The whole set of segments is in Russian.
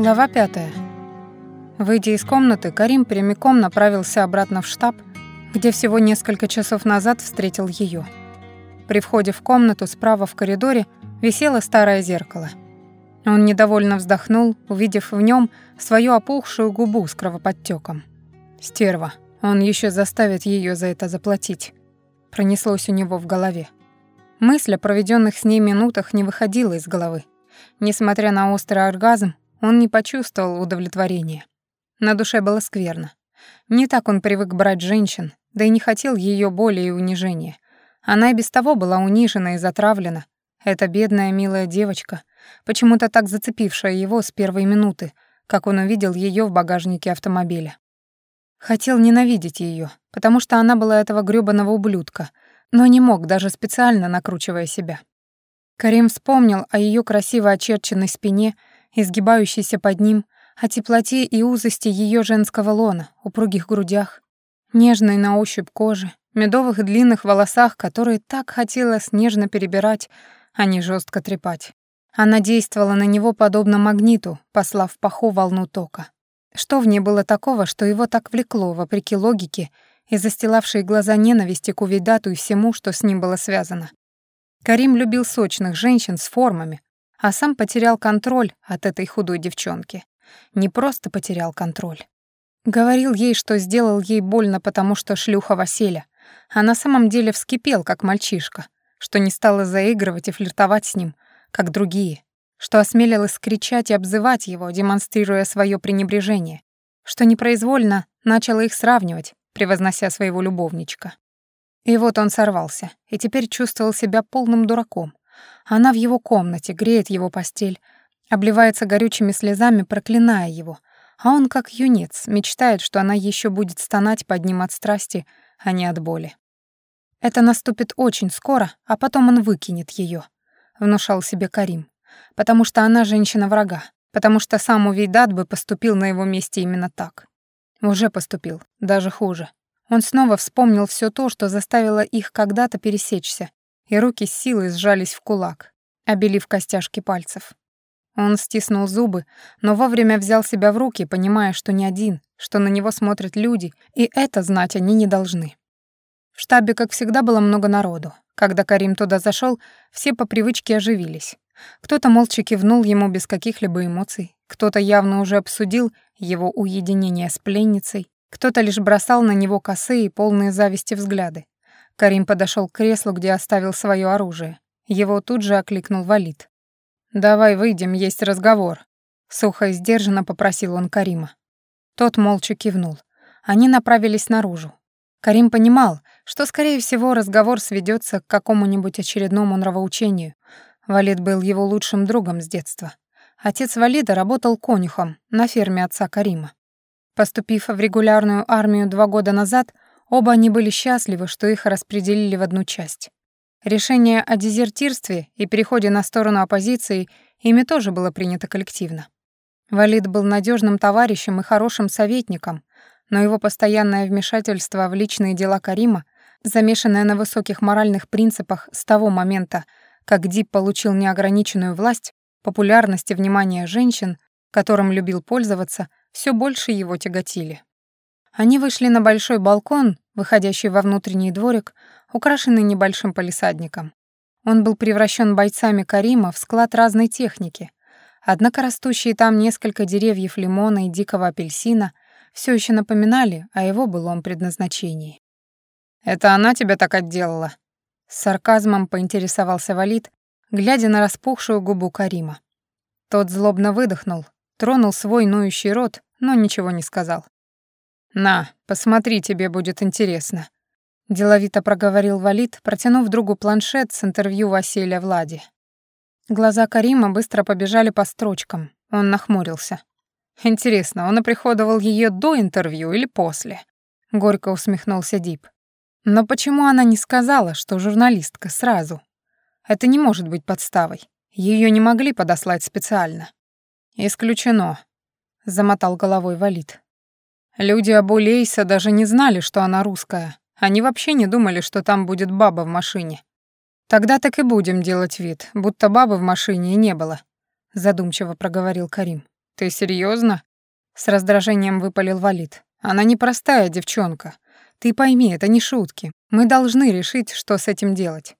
Глава пятая. Выйдя из комнаты, Карим прямиком направился обратно в штаб, где всего несколько часов назад встретил ее. При входе в комнату справа в коридоре висело старое зеркало. Он недовольно вздохнул, увидев в нем свою опухшую губу с кровоподтеком. Стерва, он еще заставит ее за это заплатить. Пронеслось у него в голове. Мысль о проведенных с ней минутах не выходила из головы. Несмотря на острый оргазм, он не почувствовал удовлетворения. На душе было скверно. Не так он привык брать женщин, да и не хотел ее боли и унижения. Она и без того была унижена и затравлена. Эта бедная милая девочка, почему-то так зацепившая его с первой минуты, как он увидел ее в багажнике автомобиля. Хотел ненавидеть ее, потому что она была этого грёбаного ублюдка, но не мог, даже специально накручивая себя. Карим вспомнил о ее красиво очерченной спине, изгибающейся под ним, о теплоте и узости ее женского лона, упругих грудях, нежной на ощупь кожи, медовых длинных волосах, которые так хотелось нежно перебирать, а не жестко трепать. Она действовала на него подобно магниту, послав паху волну тока. Что в ней было такого, что его так влекло, вопреки логике, и застилавшей глаза ненависти к увидату и всему, что с ним было связано? Карим любил сочных женщин с формами, а сам потерял контроль от этой худой девчонки. Не просто потерял контроль. Говорил ей, что сделал ей больно, потому что шлюха Василя, а на самом деле вскипел, как мальчишка, что не стала заигрывать и флиртовать с ним, как другие, что осмелилась кричать и обзывать его, демонстрируя свое пренебрежение, что непроизвольно начала их сравнивать, превознося своего любовничка. И вот он сорвался, и теперь чувствовал себя полным дураком. Она в его комнате, греет его постель, обливается горючими слезами, проклиная его, а он, как юнец, мечтает, что она еще будет стонать под ним от страсти, а не от боли. Это наступит очень скоро, а потом он выкинет ее, внушал себе Карим потому что она женщина врага, потому что сам Увейдат бы поступил на его месте именно так. Уже поступил, даже хуже. Он снова вспомнил все то, что заставило их когда-то пересечься, и руки с силой сжались в кулак, обелив костяшки пальцев. Он стиснул зубы, но вовремя взял себя в руки, понимая, что не один, что на него смотрят люди, и это знать они не должны. В штабе, как всегда, было много народу. Когда Карим туда зашел, все по привычке оживились. Кто-то молча кивнул ему без каких-либо эмоций, кто-то явно уже обсудил его уединение с пленницей, кто-то лишь бросал на него косые, полные зависти взгляды. Карим подошел к креслу, где оставил свое оружие. Его тут же окликнул Валид. «Давай выйдем, есть разговор», — сухо и сдержанно попросил он Карима. Тот молча кивнул. Они направились наружу. Карим понимал, что, скорее всего, разговор сведется к какому-нибудь очередному нравоучению, Валид был его лучшим другом с детства. Отец Валида работал конюхом на ферме отца Карима. Поступив в регулярную армию два года назад, оба они были счастливы, что их распределили в одну часть. Решение о дезертирстве и переходе на сторону оппозиции ими тоже было принято коллективно. Валид был надежным товарищем и хорошим советником, но его постоянное вмешательство в личные дела Карима, замешанное на высоких моральных принципах с того момента, как Дип получил неограниченную власть, популярность и внимание женщин, которым любил пользоваться, все больше его тяготили. Они вышли на большой балкон, выходящий во внутренний дворик, украшенный небольшим палисадником. Он был превращен бойцами Карима в склад разной техники, однако растущие там несколько деревьев лимона и дикого апельсина все еще напоминали о его былом предназначении. «Это она тебя так отделала?» С сарказмом поинтересовался Валид, глядя на распухшую губу Карима. Тот злобно выдохнул, тронул свой ноющий рот, но ничего не сказал. «На, посмотри, тебе будет интересно», — деловито проговорил Валид, протянув другу планшет с интервью Василия Влади. Глаза Карима быстро побежали по строчкам. Он нахмурился. «Интересно, он оприходовал ее до интервью или после?» Горько усмехнулся Дип. Но почему она не сказала, что журналистка сразу? Это не может быть подставой. Ее не могли подослать специально. Исключено, замотал головой Валид. Люди Абулейса даже не знали, что она русская. Они вообще не думали, что там будет баба в машине. Тогда так и будем делать вид, будто бабы в машине и не было, задумчиво проговорил Карим. «Ты серьезно? С раздражением выпалил Валид. «Она непростая девчонка. Ты пойми, это не шутки. Мы должны решить, что с этим делать.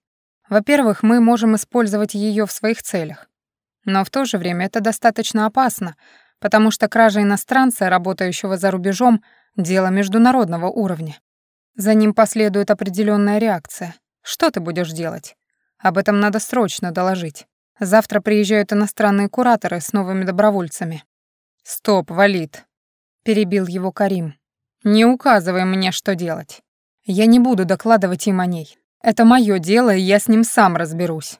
Во-первых, мы можем использовать ее в своих целях. Но в то же время это достаточно опасно, потому что кража иностранца, работающего за рубежом, дело международного уровня. За ним последует определенная реакция. Что ты будешь делать? Об этом надо срочно доложить. Завтра приезжают иностранные кураторы с новыми добровольцами. Стоп, Валид, перебил его Карим. Не указывай мне, что делать. Я не буду докладывать им о ней. Это мое дело, и я с ним сам разберусь.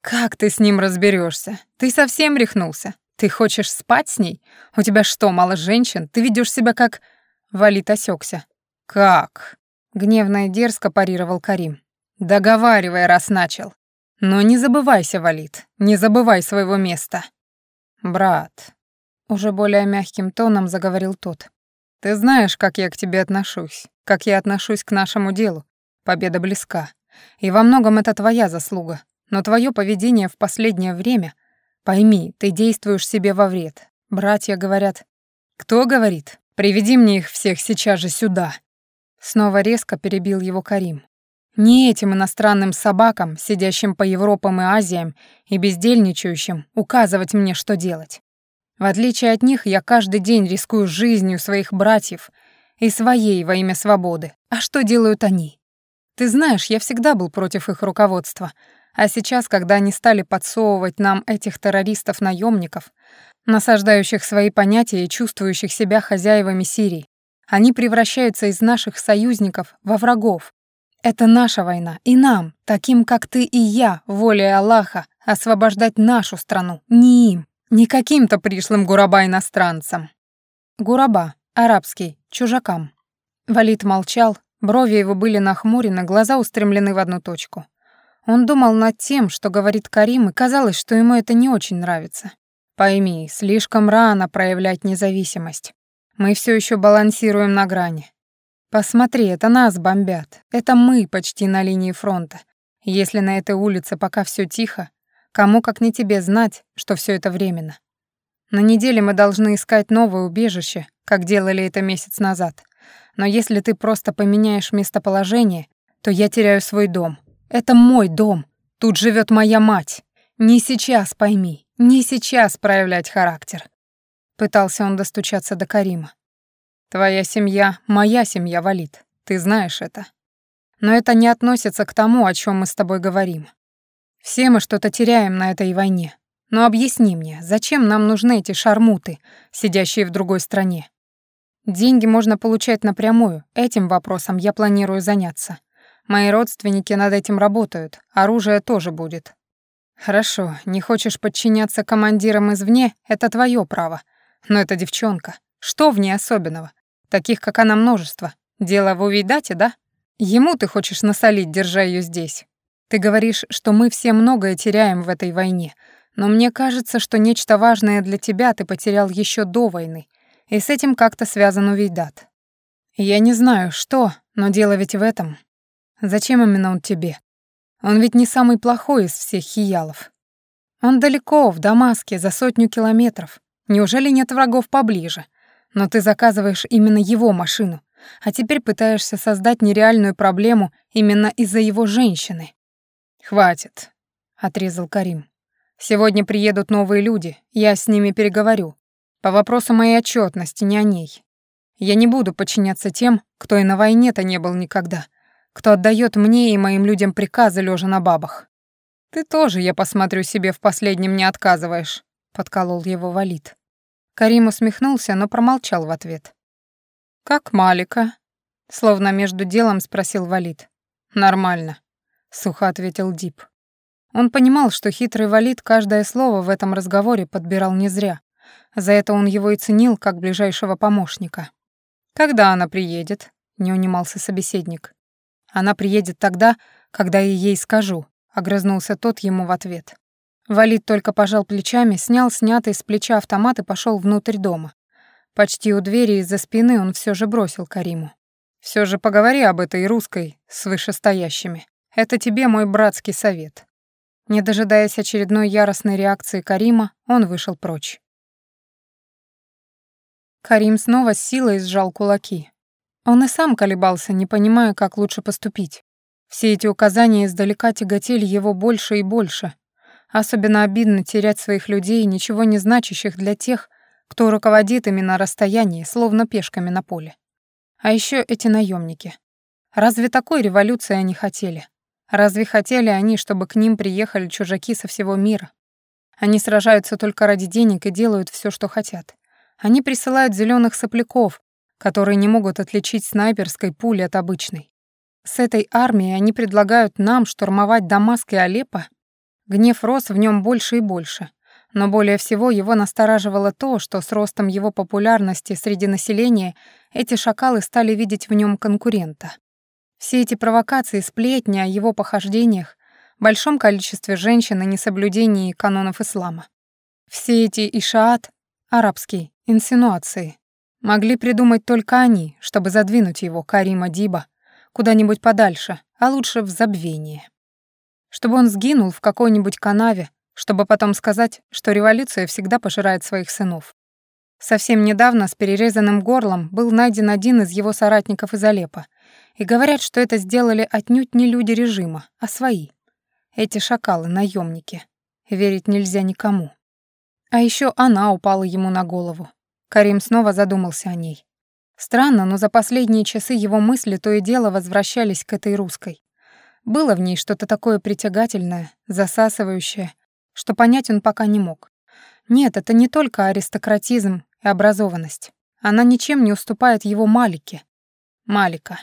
Как ты с ним разберешься? Ты совсем рехнулся? Ты хочешь спать с ней? У тебя что, мало женщин? Ты ведешь себя как Валит осекся. Как? гневно и дерзко парировал Карим. Договаривай, раз начал. Но не забывайся, Валит. Не забывай своего места. Брат, уже более мягким тоном заговорил тот. Ты знаешь, как я к тебе отношусь, как я отношусь к нашему делу. Победа близка. И во многом это твоя заслуга. Но твое поведение в последнее время... Пойми, ты действуешь себе во вред. Братья говорят... Кто говорит? Приведи мне их всех сейчас же сюда. Снова резко перебил его Карим. Не этим иностранным собакам, сидящим по Европам и Азиям и бездельничающим, указывать мне, что делать. В отличие от них, я каждый день рискую жизнью своих братьев и своей во имя свободы. А что делают они? Ты знаешь, я всегда был против их руководства, а сейчас, когда они стали подсовывать нам этих террористов-наемников, насаждающих свои понятия и чувствующих себя хозяевами Сирии, они превращаются из наших союзников во врагов. Это наша война, и нам, таким как ты и я, волей Аллаха, освобождать нашу страну, не им. Не каким-то пришлым гураба-иностранцам. Гураба, арабский, чужакам. Валид молчал, брови его были нахмурены, глаза устремлены в одну точку. Он думал над тем, что говорит Карим, и казалось, что ему это не очень нравится. Пойми, слишком рано проявлять независимость. Мы все еще балансируем на грани. Посмотри, это нас бомбят. Это мы почти на линии фронта. Если на этой улице пока все тихо, Кому, как не тебе, знать, что все это временно. На неделе мы должны искать новое убежище, как делали это месяц назад. Но если ты просто поменяешь местоположение, то я теряю свой дом. Это мой дом. Тут живет моя мать. Не сейчас, пойми, не сейчас проявлять характер. Пытался он достучаться до Карима. Твоя семья, моя семья, Валит. Ты знаешь это. Но это не относится к тому, о чем мы с тобой говорим. Все мы что-то теряем на этой войне. Но объясни мне, зачем нам нужны эти шармуты, сидящие в другой стране? Деньги можно получать напрямую, этим вопросом я планирую заняться. Мои родственники над этим работают, оружие тоже будет. Хорошо, не хочешь подчиняться командирам извне, это твое право. Но это девчонка. Что в ней особенного? Таких, как она, множество. Дело в увидате, да? Ему ты хочешь насолить, держа ее здесь. Ты говоришь, что мы все многое теряем в этой войне, но мне кажется, что нечто важное для тебя ты потерял еще до войны, и с этим как-то связан Увейдат. Я не знаю, что, но дело ведь в этом. Зачем именно он тебе? Он ведь не самый плохой из всех хиялов. Он далеко, в Дамаске, за сотню километров. Неужели нет врагов поближе? Но ты заказываешь именно его машину, а теперь пытаешься создать нереальную проблему именно из-за его женщины. «Хватит», — отрезал Карим. «Сегодня приедут новые люди, я с ними переговорю. По вопросу моей отчетности, не о ней. Я не буду подчиняться тем, кто и на войне-то не был никогда, кто отдает мне и моим людям приказы, лежа на бабах. Ты тоже, я посмотрю, себе в последнем не отказываешь», — подколол его Валид. Карим усмехнулся, но промолчал в ответ. «Как Малика?» — словно между делом спросил Валид. «Нормально. — сухо ответил Дип. Он понимал, что хитрый валид каждое слово в этом разговоре подбирал не зря. За это он его и ценил как ближайшего помощника. «Когда она приедет?» — не унимался собеседник. «Она приедет тогда, когда я ей скажу», — огрызнулся тот ему в ответ. Валид только пожал плечами, снял снятый с плеча автомат и пошел внутрь дома. Почти у двери из-за спины он все же бросил Кариму. Все же поговори об этой русской с вышестоящими. Это тебе мой братский совет». Не дожидаясь очередной яростной реакции Карима, он вышел прочь. Карим снова с силой сжал кулаки. Он и сам колебался, не понимая, как лучше поступить. Все эти указания издалека тяготели его больше и больше. Особенно обидно терять своих людей, ничего не значащих для тех, кто руководит ими на расстоянии, словно пешками на поле. А еще эти наемники. Разве такой революции они хотели? Разве хотели они, чтобы к ним приехали чужаки со всего мира? Они сражаются только ради денег и делают все, что хотят. Они присылают зеленых сопляков, которые не могут отличить снайперской пули от обычной. С этой армией они предлагают нам штурмовать Дамаск и Алеппо. Гнев рос в нем больше и больше. Но более всего его настораживало то, что с ростом его популярности среди населения эти шакалы стали видеть в нем конкурента. Все эти провокации, сплетни о его похождениях, большом количестве женщин и несоблюдении канонов ислама. Все эти ишаат, арабские, инсинуации, могли придумать только они, чтобы задвинуть его, Карима Диба, куда-нибудь подальше, а лучше в забвение. Чтобы он сгинул в какой-нибудь канаве, чтобы потом сказать, что революция всегда пожирает своих сынов. Совсем недавно с перерезанным горлом был найден один из его соратников из Алеппо, и говорят, что это сделали отнюдь не люди режима, а свои. Эти шакалы, наемники. Верить нельзя никому. А еще она упала ему на голову. Карим снова задумался о ней. Странно, но за последние часы его мысли то и дело возвращались к этой русской. Было в ней что-то такое притягательное, засасывающее, что понять он пока не мог. Нет, это не только аристократизм и образованность. Она ничем не уступает его Малике. Малика.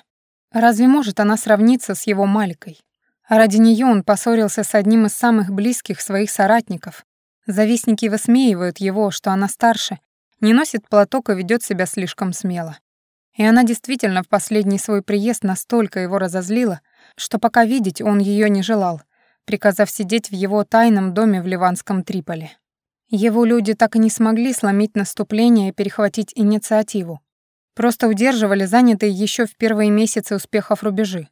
Разве может она сравниться с его Маликой? А ради нее он поссорился с одним из самых близких своих соратников. Завистники высмеивают его, что она старше, не носит платок и ведет себя слишком смело. И она действительно в последний свой приезд настолько его разозлила, что пока видеть он ее не желал, приказав сидеть в его тайном доме в ливанском Триполи. Его люди так и не смогли сломить наступление и перехватить инициативу. Просто удерживали занятые еще в первые месяцы успехов рубежи.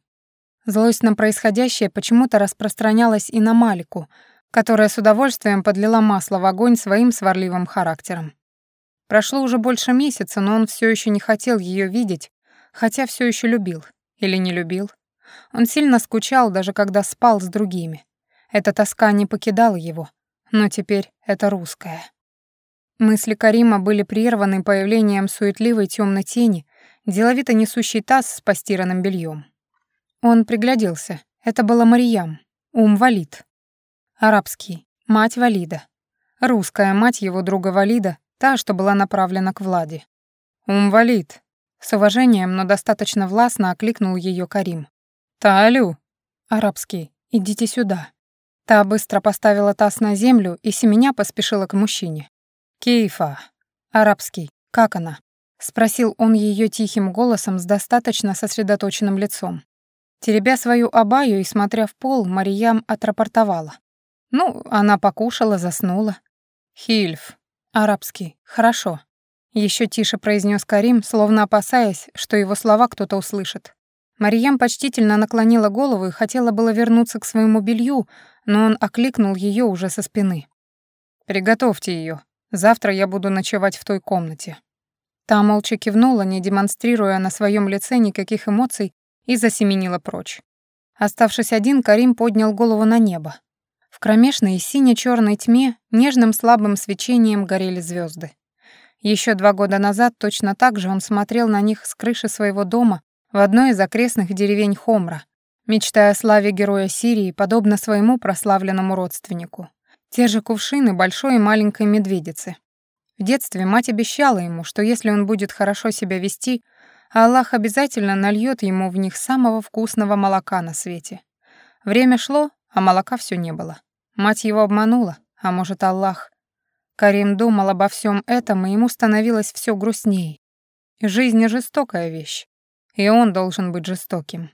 Злость на происходящее почему-то распространялась и на Малику, которая с удовольствием подлила масло в огонь своим сварливым характером. Прошло уже больше месяца, но он все еще не хотел ее видеть, хотя все еще любил. Или не любил. Он сильно скучал, даже когда спал с другими. Эта тоска не покидала его, но теперь это русская. Мысли Карима были прерваны появлением суетливой темной тени, деловито несущей таз с постиранным бельем. Он пригляделся. Это была Мариям, ум Валид. Арабский, мать Валида. Русская мать его друга Валида, та, что была направлена к Владе. «Ум Валид», — с уважением, но достаточно властно окликнул ее Карим. «Талю!» «Арабский, идите сюда». Та быстро поставила таз на землю и семеня поспешила к мужчине. «Кейфа». «Арабский, как она?» — спросил он ее тихим голосом с достаточно сосредоточенным лицом. Теребя свою абаю и смотря в пол, Мариям отрапортовала. Ну, она покушала, заснула. «Хильф». «Арабский, хорошо». Еще тише произнес Карим, словно опасаясь, что его слова кто-то услышит. Марьям почтительно наклонила голову и хотела было вернуться к своему белью, но он окликнул ее уже со спины. «Приготовьте ее. Завтра я буду ночевать в той комнате». Та молча кивнула, не демонстрируя на своем лице никаких эмоций, и засеменила прочь. Оставшись один, Карим поднял голову на небо. В кромешной сине черной тьме нежным слабым свечением горели звезды. Еще два года назад точно так же он смотрел на них с крыши своего дома в одной из окрестных деревень Хомра, мечтая о славе героя Сирии, подобно своему прославленному родственнику. Те же кувшины большой и маленькой медведицы. В детстве мать обещала ему, что если он будет хорошо себя вести, Аллах обязательно нальет ему в них самого вкусного молока на свете. Время шло, а молока все не было. Мать его обманула, а может, Аллах. Карим думал обо всем этом, и ему становилось все грустнее. Жизнь — жестокая вещь и он должен быть жестоким.